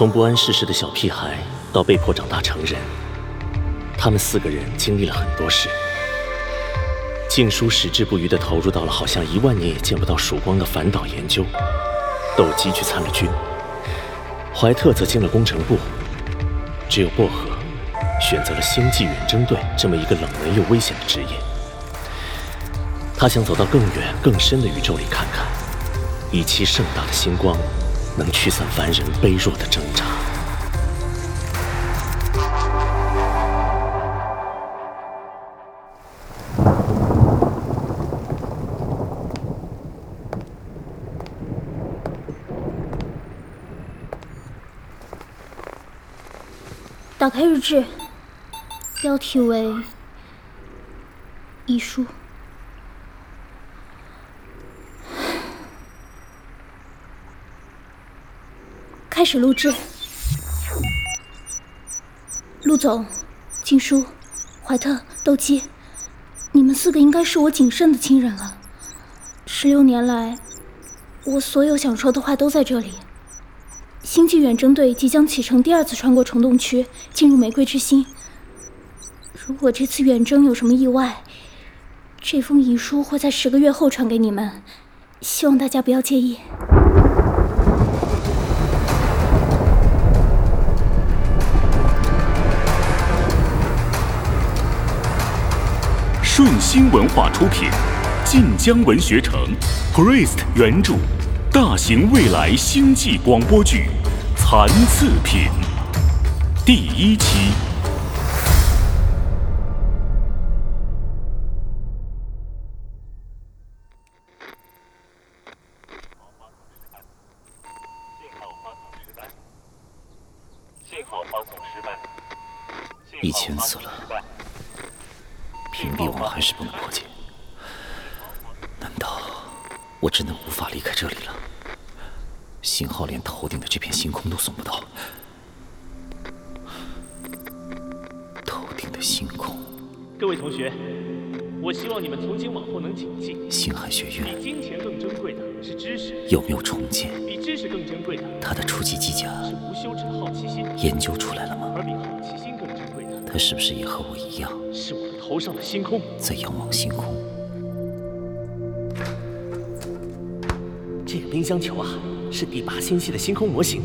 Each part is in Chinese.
从不谙世事的小屁孩到被迫长大成人，他们四个人经历了很多事。静书矢志不渝地投入到了好像一万年也见不到曙光的反导研究，斗鸡去参了军，怀特则进了工程部，只有薄荷选择了星际远征队这么一个冷门又危险的职业。他想走到更远更深的宇宙里看看，以其盛大的星光，能驱散凡人卑弱的挣扎。打开日志，标题为“遗书”。开始录制。陆总、静书、怀特、斗鸡，你们四个应该是我仅剩的亲人了。十六年来，我所有想说的话都在这里。星际远征队即将启程第二次穿过虫洞区，进入玫瑰之心。如果这次远征有什么意外，这封遗书会在十个月后传给你们，希望大家不要介意。顺心文化出品，晋江文学城，Priest 原著。大型未来星际广播剧《残次品》第一期。信号发送失败。一千次了，屏蔽网还是不能破解。难道？我真的无法离开这里了。信号连头顶的这片星空都送不到。头顶的星空。各位同学，我希望你们从今往后能谨记：星海学院比金钱更珍贵的是知识。有没有重建？比知识更珍贵的，他的初级机甲是无休止的好奇心。研究出来了吗？而比好奇心更珍贵的，他是不是也和我一样？是我们头上的星空，在仰望星空。这个冰箱球啊，是第八星系的星空模型，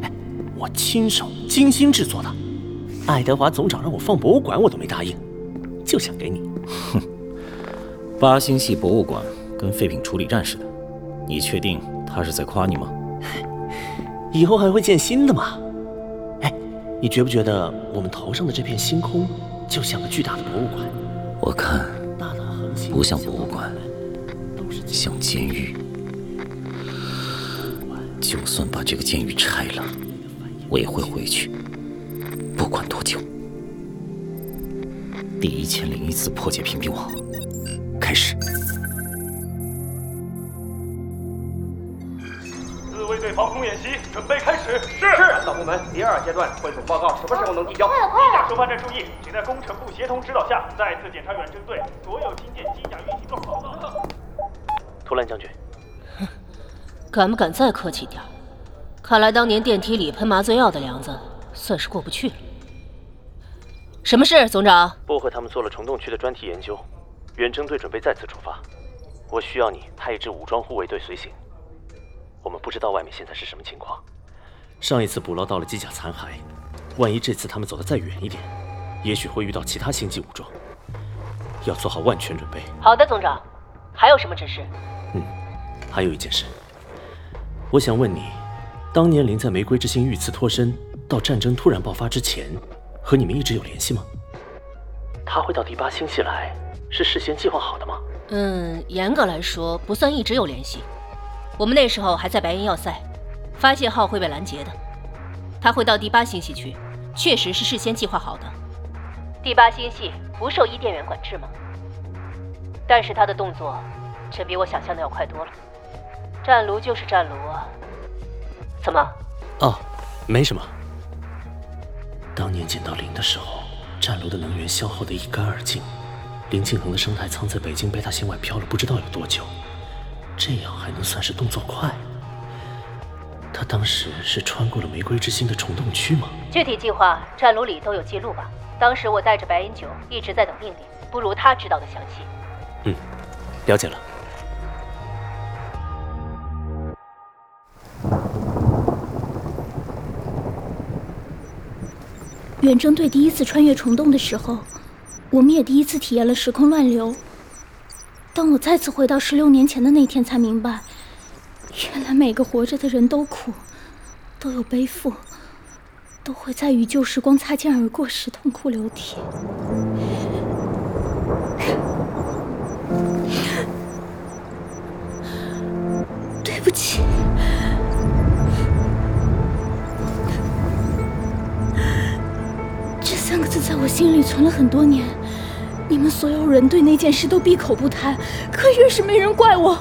哎，我亲手精心制作的。爱德华总长让我放博物馆，我都没答应，就想给你。哼，八星系博物馆跟废品处理站似的，你确定他是在夸你吗？以后还会建新的吗？哎，你觉不觉得我们头上的这片星空就像个巨大的博物馆？我看不像博物馆，像监狱。就算把这个监狱拆了，我也会回去，不管多久。第一千零一次破解屏蔽网，开始。演习准备开始。是。指导部门第二阶段汇总报告什么时候能递交？机甲收发站注意，请在工程部协同指导下，再次检查远征队所有金件机甲运行状况。图兰将军。哼敢不敢再客气点？看来当年电梯里喷麻醉药的梁子算是过不去了。什么事，总长？薄荷他们做了虫洞区的专题研究，远征队准备再次出发。我需要你派一支武装护卫队随行。我们不知道外面现在是什么情况。上一次捕捞到了机甲残骸，万一这次他们走得再远一点，也许会遇到其他星际武装。要做好万全准备。好的，总长。还有什么指示？嗯，还有一件事。我想问你，当年林在玫瑰之星遇刺脱身，到战争突然爆发之前，和你们一直有联系吗？他会到第八星系来，是事先计划好的吗？嗯，严格来说不算一直有联系。我们那时候还在白银要塞，发现号会被拦截的。他会到第八星系去，确实是事先计划好的。第八星系不受伊甸园管制吗？但是他的动作，却比我想象的要快多了。战卢就是战卢啊，怎么？哦，没什么。当年捡到灵的时候，战卢的能源消耗得一干二净，林庆恒的生态舱在北京贝塔线外飘了不知道有多久，这样还能算是动作快？他当时是穿过了玫瑰之心的虫洞区吗？具体计划战炉里都有记录吧？当时我带着白银九一直在等命令，不如他知道的详细。嗯，了解了。远征队第一次穿越虫洞的时候，我们也第一次体验了时空乱流。当我再次回到十六年前的那天，才明白，原来每个活着的人都苦，都有背负，都会在与旧时光擦肩而过时痛哭流涕。对不起，这三个字在我心里存了很多年。你们所有人对那件事都闭口不谈，可越是没人怪我，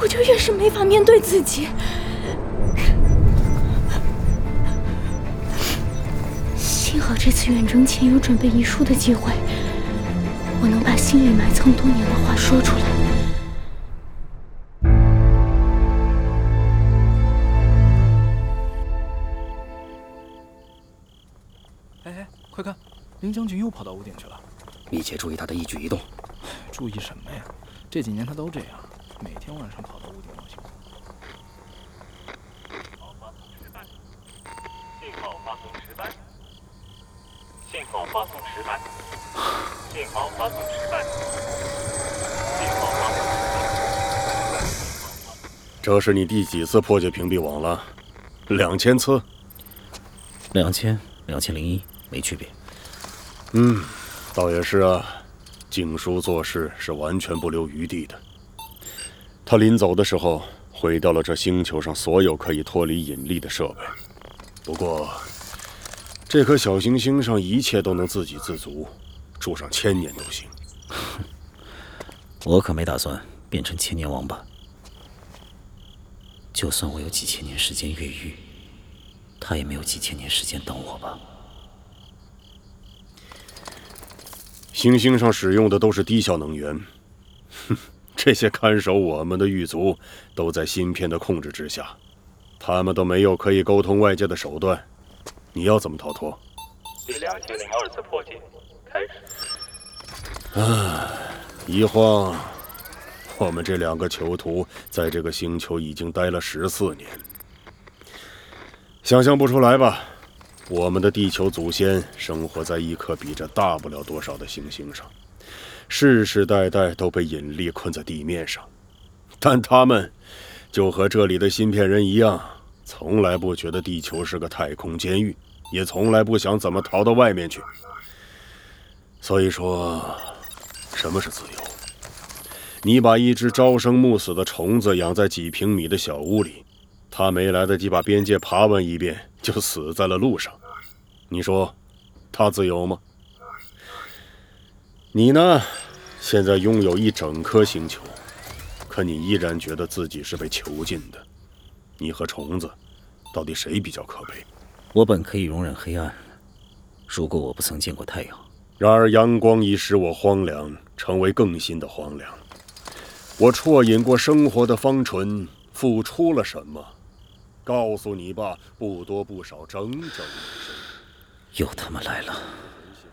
我就越是没法面对自己。幸好这次远征前有准备遗书的机会，我能把心里埋藏多年的话说出来。哎哎，快看，林将军又跑到屋顶去了。密切注意他的一举一动。注意什么呀？这几年他都这样，每天晚上跑到屋顶冒险。信号发送失败。信号发送失败。信号发送失败。信号发送失败。这是你第几次破解屏蔽网了？两千次？两千，两千零一，没区别。嗯。倒也是啊，静书做事是完全不留余地的。他临走的时候毁掉了这星球上所有可以脱离引力的设备。不过，这颗小行星上一切都能自给自足，住上千年都行。我可没打算变成千年王八。就算我有几千年时间越狱，他也没有几千年时间等我吧。行星上使用的都是低效能源，哼，这些看守我们的狱卒都在芯片的控制之下，他们都没有可以沟通外界的手段，你要怎么逃脱？第两千零二次破解开始。唉，一晃，我们这两个囚徒在这个星球已经待了十四年，想象不出来吧？我们的地球祖先生活在一颗比这大不了多少的行星上，世世代代都被引力困在地面上，但他们就和这里的芯片人一样，从来不觉得地球是个太空监狱，也从来不想怎么逃到外面去。所以说，什么是自由？你把一只朝生暮死的虫子养在几平米的小屋里。他没来得及把边界爬完一遍，就死在了路上。你说，他自由吗？你呢？现在拥有一整颗星球，可你依然觉得自己是被囚禁的。你和虫子，到底谁比较可悲？我本可以容忍黑暗，如果我不曾见过太阳。然而阳光已使我荒凉，成为更新的荒凉。我啜饮过生活的芳醇，付出了什么？告诉你吧，不多不少，整整一生。又他妈来了！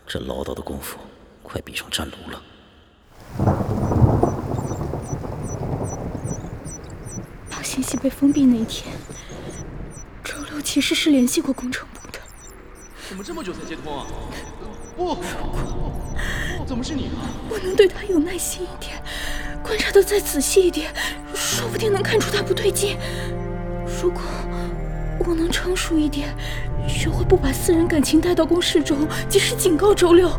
这唠叨的功夫，快比上战炉了。当信息被封闭那一天，周六其实是联系过工程部的。怎么这么久才接通啊？不，怎么是你啊？我能对他有耐心一点，观察的再仔细一点，说不定能看出他不对劲。如果我能成熟一点，学会不把私人感情带到公事中，及时警告周六，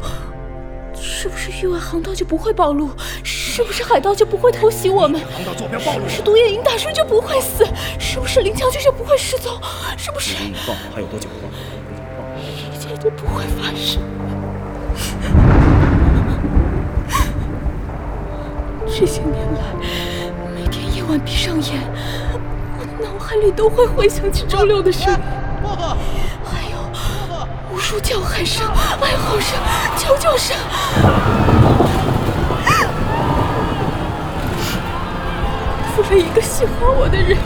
是不是域外航道就不会暴露？是不是海盗就不会偷袭我们？航道坐标暴露，是不是独眼鹰大叔就不会死？是不是林将军就不会失踪？是不是？引爆还有多久？一切都不会发生。这些年来，每天夜晚闭上眼。我的脑海里都会回想起周六的声音，无数叫喊声、哀嚎声、求救声。辜负一个喜欢我的人，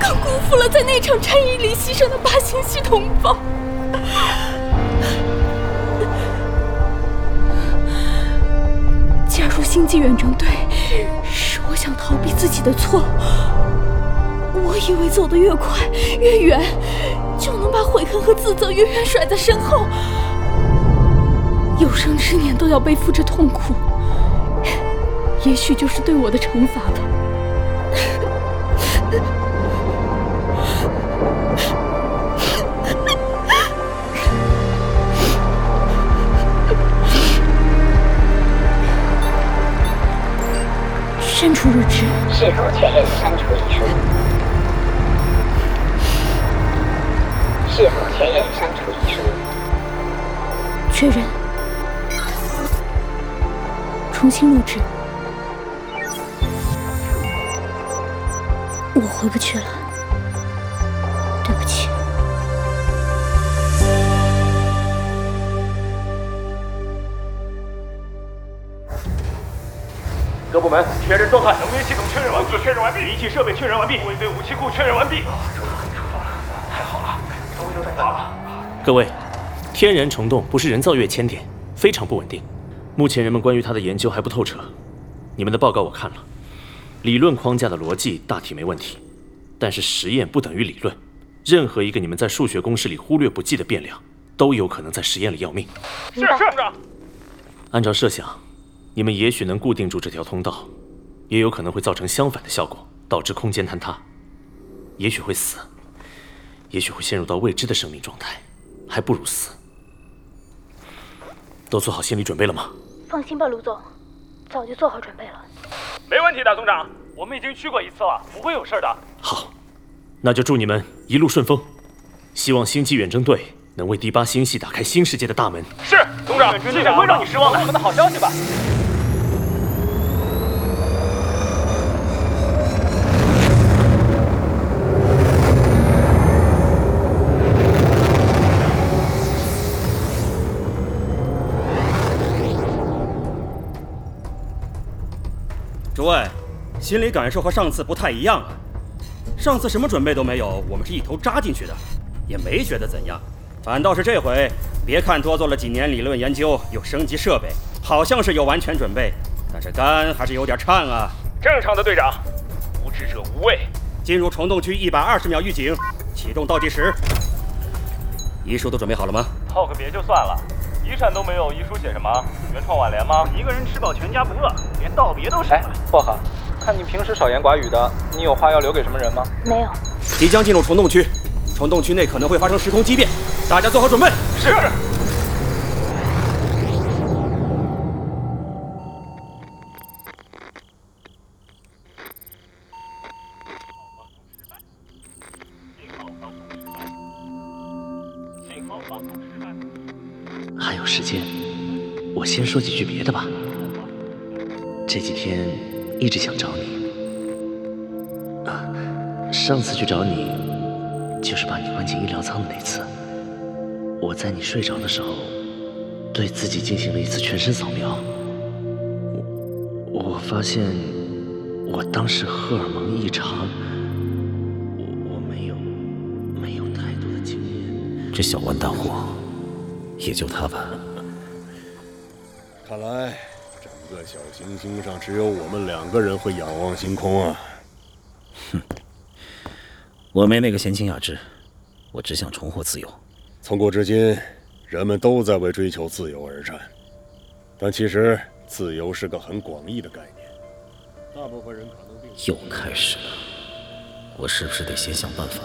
更辜负了在那场战役里牺牲的八星系同胞。加入星际远征队，是我想逃避自己的错。我以为走得越快越远，就能把悔恨和自责远远甩在身后，有生之年都要背负着痛苦。也许就是对我的惩罚吧。删除日志。是否确认删除遗书？确认删除遗书？确认。重新录制。我回不去了，对不起。各部门确认状态，能源系统确认完毕，确认完毕，仪器设备确认完毕，卫队武器库确认完毕。太好了，终于在打了。各位，天然虫洞不是人造月千点，非常不稳定。目前人们关于它的研究还不透彻。你们的报告我看了，理论框架的逻辑大体没问题，但是实验不等于理论。任何一个你们在数学公式里忽略不计的变量，都有可能在实验里要命。是是长。按照设想，你们也许能固定住这条通道，也有可能会造成相反的效果，导致空间坍塌。也许会死，也许会陷入到未知的生命状态，还不如死。都做好心理准备了吗？放心吧，卢总，早就做好准备了。没问题，的总长，我们已经去过一次了，不会有事的。好，那就祝你们一路顺风。希望星际远征队能为第八星系打开新世界的大门。是，总长，这不会让你失望的。我们的好消息吧。诸位，心理感受和上次不太一样啊。上次什么准备都没有，我们是一头扎进去的，也没觉得怎样。反倒是这回，别看多做了几年理论研究，又升级设备，好像是有完全准备，但是肝还是有点颤啊。正常的，队长。无知者无畏。进入虫洞区一百二十秒预警，启动倒计时。遗书都准备好了吗？道个别就算了，遗产都没有，遗书写什么？原创挽联吗？一个人吃饱全家不饿，连道别都省哎。薄荷，看你平时少言寡语的，你有话要留给什么人吗？没有。即将进入虫洞区，虫洞区内可能会发生时空畸变，大家做好准备。是。说几句别的吧。这几天一直想找你，啊，上次去找你，就是把你关进医疗舱的那次。我在你睡着的时候，对自己进行了一次全身扫描。我我发现，我当时荷尔蒙异常，我我没有没有太多的经验。这小完蛋货，也就他吧。看来整个小行星上只有我们两个人会仰望星空啊！哼，我没那个闲情雅致，我只想重获自由。从古至今，人们都在为追求自由而战，但其实自由是个很广义的概念。大部分人可能并又开始了，我是不是得先想办法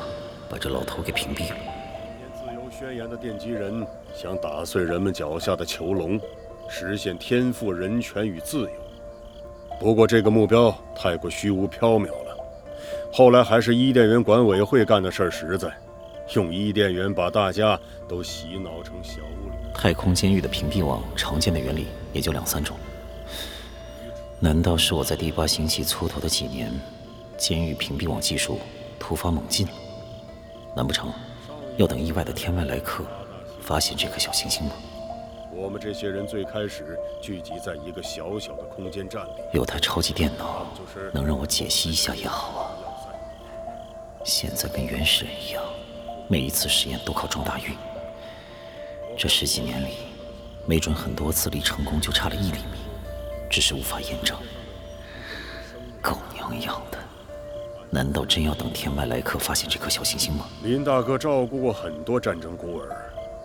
把这老头给屏蔽了？念自由宣言的奠基人想打碎人们脚下的囚笼，实现天赋人权与自由。不过这个目标太过虚无缥缈了，后来还是伊甸园管委会干的事儿实在。用伊甸园把大家都洗脑成小屋里。太空监狱的屏蔽网常见的原理也就两三种。难道是我在第八星系蹉跎的几年，监狱屏蔽网技术突发猛进？难不成要等意外的天外来客发现这颗小行星吗？我们这些人最开始聚集在一个小小的空间站里，有台超级电脑能让我解析一下也好啊。现在跟原始人一样，每一次实验都靠撞大运。这十几年里，没准很多次离成功就差了一厘米，只是无法验证。狗娘养的！难道真要等天外来客发现这颗小行星吗？林大哥照顾过很多战争孤儿，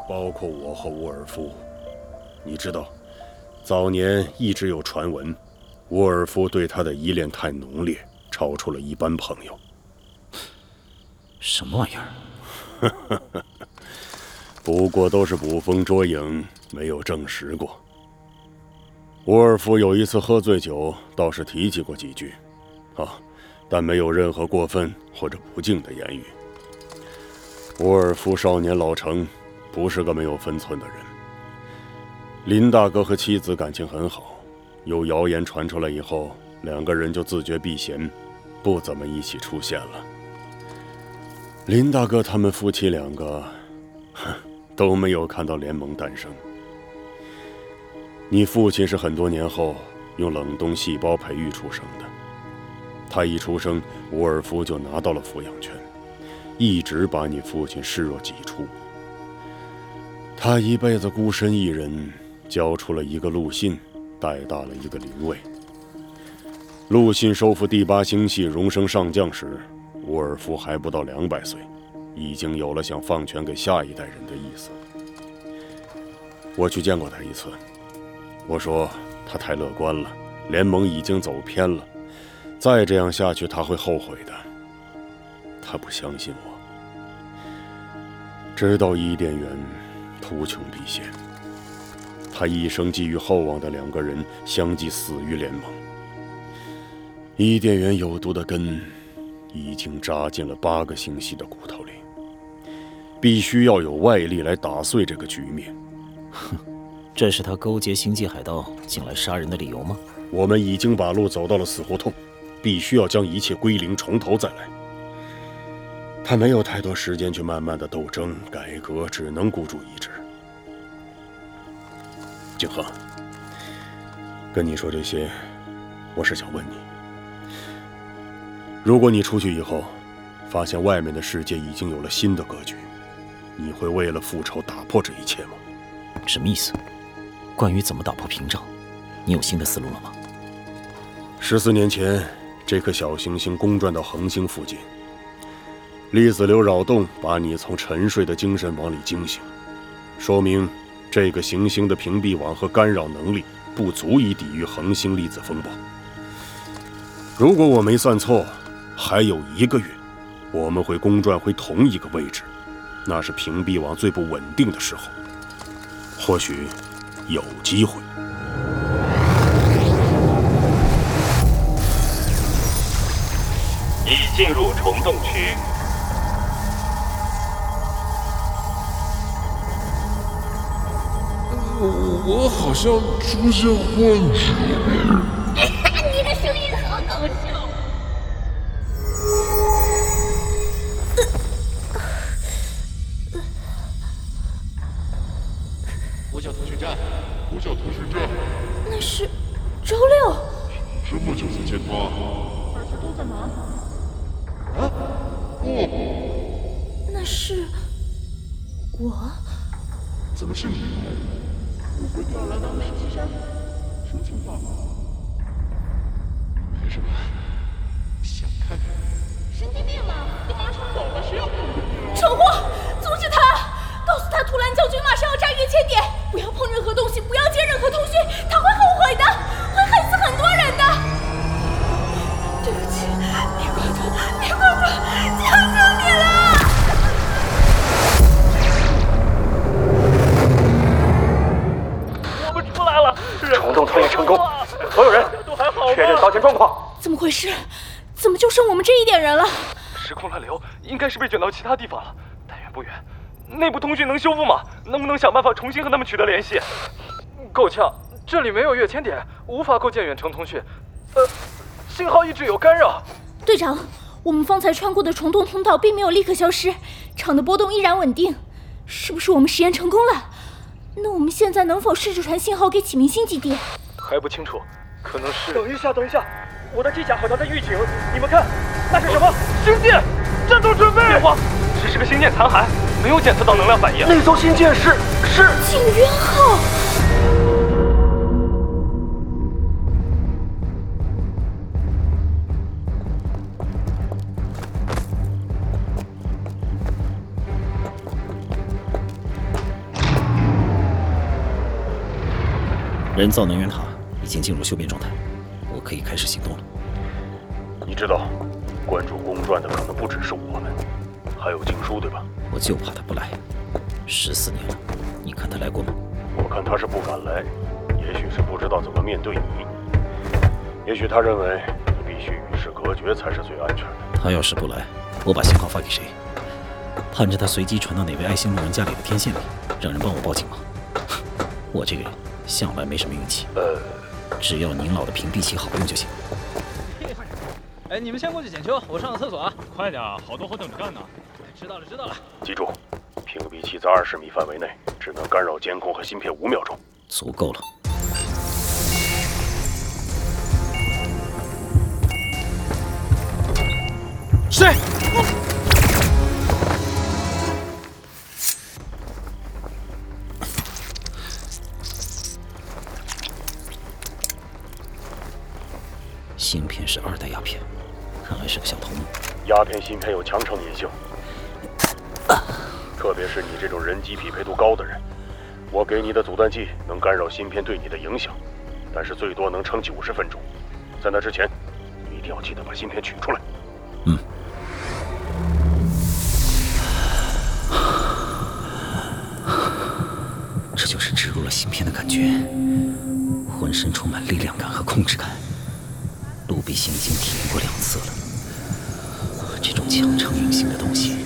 包括我和沃尔夫。你知道，早年一直有传闻，沃尔夫对他的依恋太浓烈，超出了一般朋友。什么玩意儿？不过都是捕风捉影，没有证实过。沃尔夫有一次喝醉酒，倒是提起过几句，啊，但没有任何过分或者不敬的言语。沃尔夫少年老成，不是个没有分寸的人。林大哥和妻子感情很好，有谣言传出来以后，两个人就自觉避嫌，不怎么一起出现了。林大哥他们夫妻两个，都没有看到联盟诞生。你父亲是很多年后用冷冻细胞培育出生的，他一出生，沃尔夫就拿到了抚养权，一直把你父亲视若己出。他一辈子孤身一人，交出了一个陆信，带大了一个林卫。陆信收复第八星系，荣升上将时。沃尔夫还不到两百岁，已经有了想放权给下一代人的意思。我去见过他一次，我说他太乐观了，联盟已经走偏了，再这样下去他会后悔的。他不相信我，直到伊甸园图穷匕见，他一生寄予厚望的两个人相继死于联盟。伊甸园有毒的根。已经扎进了八个星系的骨头里，必须要有外力来打碎这个局面。哼，这是他勾结星际海盗进来杀人的理由吗？我们已经把路走到了死胡同，必须要将一切归零，从头再来。他没有太多时间去慢慢的斗争改革，只能孤注一掷。景和，跟你说这些，我是想问你。如果你出去以后，发现外面的世界已经有了新的格局，你会为了复仇打破这一切吗？什么意思？关于怎么打破屏障，你有新的思路了吗？十四年前，这颗小行星公转到恒星附近，粒子流扰动，把你从沉睡的精神往里惊醒，说明这个行星的屏蔽网和干扰能力不足以抵御恒星粒子风暴。如果我没算错。还有一个月，我们会公转回同一个位置，那是屏蔽网最不稳定的时候。或许有机会。已进入虫洞区。我好像出现幻觉。是被卷到其他地方了，但愿不远。内部通讯能修复吗？能不能想办法重新和他们取得联系？够呛，这里没有跃迁点，无法构建远程通讯。呃，信号一直有干扰。队长，我们方才穿过的虫洞通道并没有立刻消失，场的波动依然稳定。是不是我们实验成功了？那我们现在能否试着传信号给启明星基地？还不清楚，可能是……等一下，等一下，我的机甲好像在预警。你们看，那是什么？星舰！战斗准备！别慌，只是个星舰残骸，没有检测到能量反应。那艘星舰是是景渊号。人造能源塔已经进入休眠状态，我可以开始行动了。你知道，关注公传的可能不只是我们，还有静书，对吧？我就怕他不来。十四年了，你看他来过吗？我看他是不敢来，也许是不知道怎么面对你，也许他认为你必须与世隔绝才是最安全的。他要是不来，我把信号发给谁？盼着他随机传到哪位爱心路人家里的天线里，让人帮我报警吗？我这个人向来没什么运气。呃，只要您老的屏蔽器好用就行。哎，你们先过去检修，我上个厕所啊！快点啊，好多活等着干呢。知道了，知道了。记住，屏蔽器在二十米范围内，只能干扰监控和芯片五秒钟。足够了。谁？芯片是二代鸦片，看来是个小头目。鸦片芯片有强成瘾性，特别是你这种人机匹配度高的人。我给你的阻断剂能干扰芯片对你的影响，但是最多能撑九十分钟。在那之前，一定要记得把芯片取出来。嗯。这就是植入了芯片的感觉，浑身充满力量感和控制感。陆比星已经体验过两次了。这种强成瘾性的东西，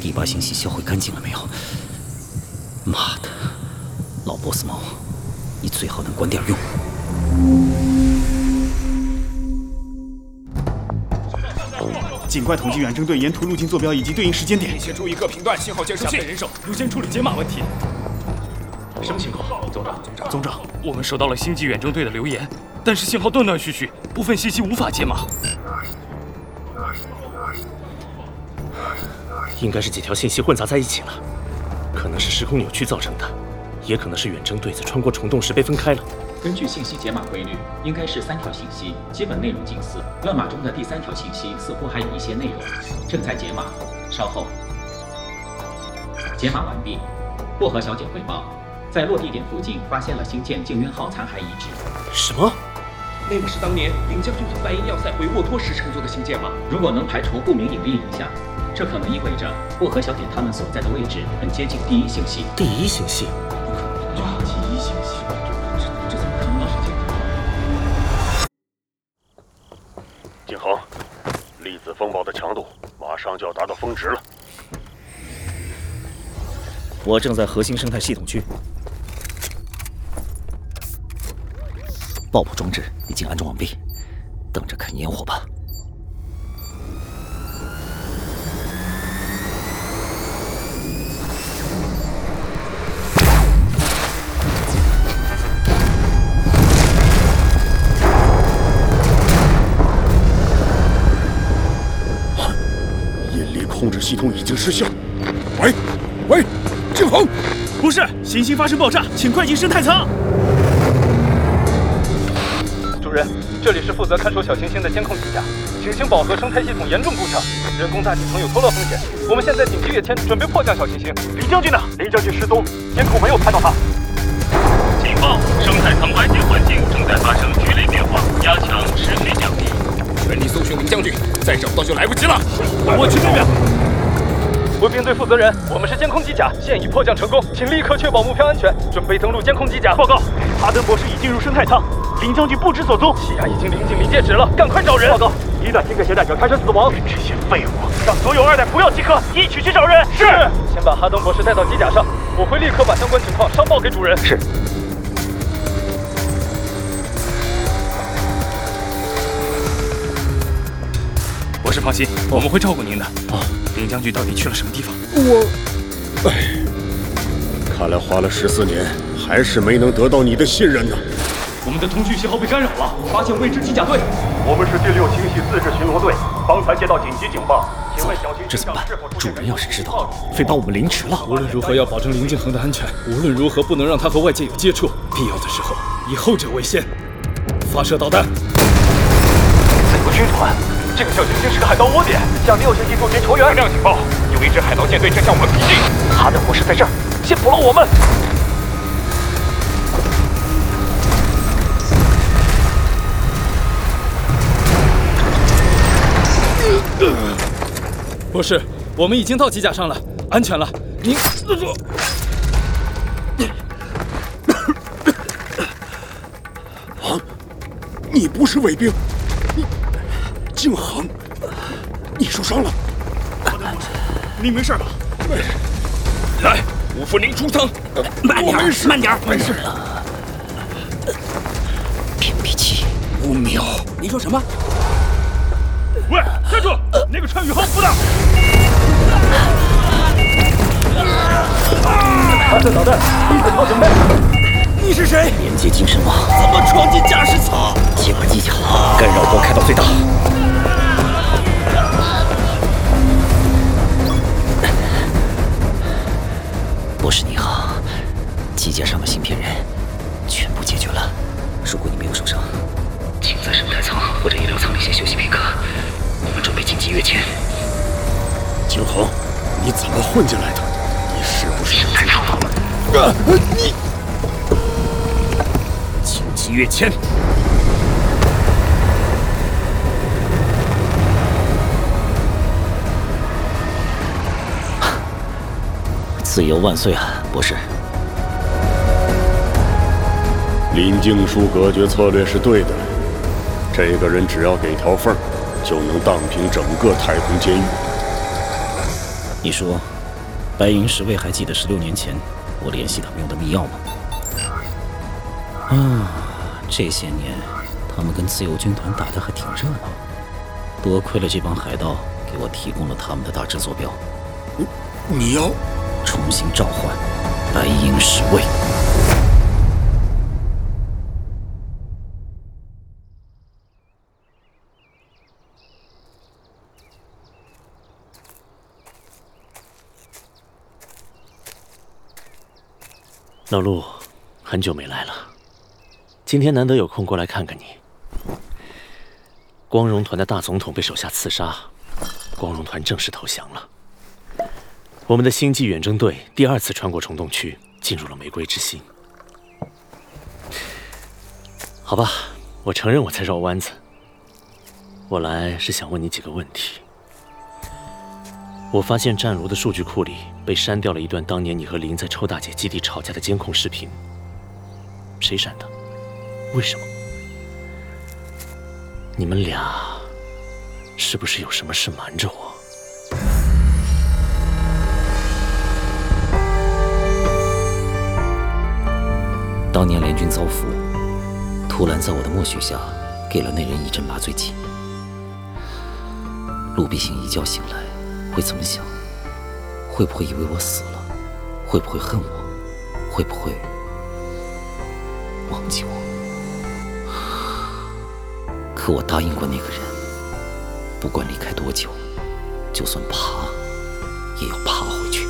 第八星系销毁干净了没有？妈的，老 boss 猫，你最好能管点用。尽快统计远征队沿途路径坐标以及对应时间点。先注意各频段信号接收器。人手优先处理解码问题。什么情况？总长，总长，总长，我们收到了星际远征队的留言，但是信号断断续续，部分信息无法解码。应该是几条信息混杂在一起了，可能是时空扭曲造成的，也可能是远征队在穿过虫洞时被分开了。根据信息解码规律，应该是三条信息，基本内容近似。乱码中的第三条信息似乎还有一些内容，正在解码，稍后。解码完毕。薄荷小姐汇报，在落地点附近发现了星舰静渊号残骸遗址。什么？那不是当年林将军从白银要塞回沃托时乘坐的星舰吗？如果能排除不明引力影响，这可能意味着薄荷小姐他们所在的位置很接近第一星系。第一星系？不可能啊！第一星系，这这这怎么可能的事情？景恒，粒子风暴的强度马上就要达到峰值了。我正在核心生态系统区，爆破装置已经安装完毕，等着看烟火吧。引力控制系统已经失效。喂，喂。静恒，不是，行星发生爆炸，请快进生态舱。这里是负责看守小行星的监控机甲，行星饱和生态系统严重故障，人工大气层有脱落风险。我们现在紧急跃迁，准备迫降小行星。林将军呢？林将军失踪，监控没有拍到他。警报！生态舱外界环境正在发生剧烈变化，加强持续降低。全力搜寻林将军，再找不到就来不及了。我去那边。卫兵队负责人，我们是监控机甲，现已迫降成功，请立刻确保目标安全，准备登陆监控机甲。报告，哈登博士已进入生态舱，林将军不知所踪。气压已经临近临界值了，赶快找人。报告，一代新克携带者开始死亡。这些废物，让所有二代不要集合，一起去找人。是。先把哈登博士带到机甲上，我会立刻把相关情况上报给主人。是。博士放心，我们会照顾您的。哦。林将军到底去了什么地方？我，哎，看来花了十四年，还是没能得到你的信任呢。我们的通讯信号被干扰了，发现未知机甲队。我们是第六星系自治巡逻队，方才接到紧急警报，请问小心这怎么办？主人要是知道，非把我们凌迟了。无论如何要保证林敬恒的安全，无论如何不能让他和外界有接触，必要的时候以后者为先。发射导弹！美国军团，这个小行星是个海盗窝点，向六星系驻军求援。亮警报，有一支海盗舰队正向我们逼近，他的伙食在这儿，先捕捞我们。博士，我们已经到机甲上了，安全了。您，啊，你不是卫兵，你静恒，你受伤了？你没事吧？没事。来，我扶您出舱。慢点，慢点，没事。屏蔽器，五秒。你说什么？喂，那个穿宇航服的，发射导弹，一字炮准备。你是谁？连接精神网，怎么闯进驾驶舱？计划技巧，干扰波开到最大。博士你好，机甲上的芯片人全部解决了。如果你没有受伤，请在生态舱或者医疗舱里先休息片刻。我们准备紧急跃迁。景恒，你怎么混进来的？你是不是太吵了？啊！你紧急跃迁。自由万岁啊，博士！林静书隔绝策略是对的，这个人只要给条缝。就能荡平整个太空监狱。你说，白银十卫还记得十六年前我联系他们用的密钥吗？啊，这些年他们跟自由军团打得还挺热闹。多亏了这帮海盗给我提供了他们的大致坐标。你要重新召唤白银十卫。小陆，很久没来了，今天难得有空过来看看你。光荣团的大总统被手下刺杀，光荣团正式投降了。我们的星际远征队第二次穿过虫洞区，进入了玫瑰之心。好吧，我承认我在绕弯子。我来是想问你几个问题。我发现战卢的数据库里被删掉了一段当年你和林在臭大姐基地吵架的监控视频。谁删的？为什么？你们俩是不是有什么事瞒着我？当年联军遭俘，图兰在我的默许下，给了那人一针麻醉剂。陆必行一觉醒来。会怎么想？会不会以为我死了？会不会恨我？会不会忘记我？可我答应过那个人，不管离开多久，就算爬，也要爬回去。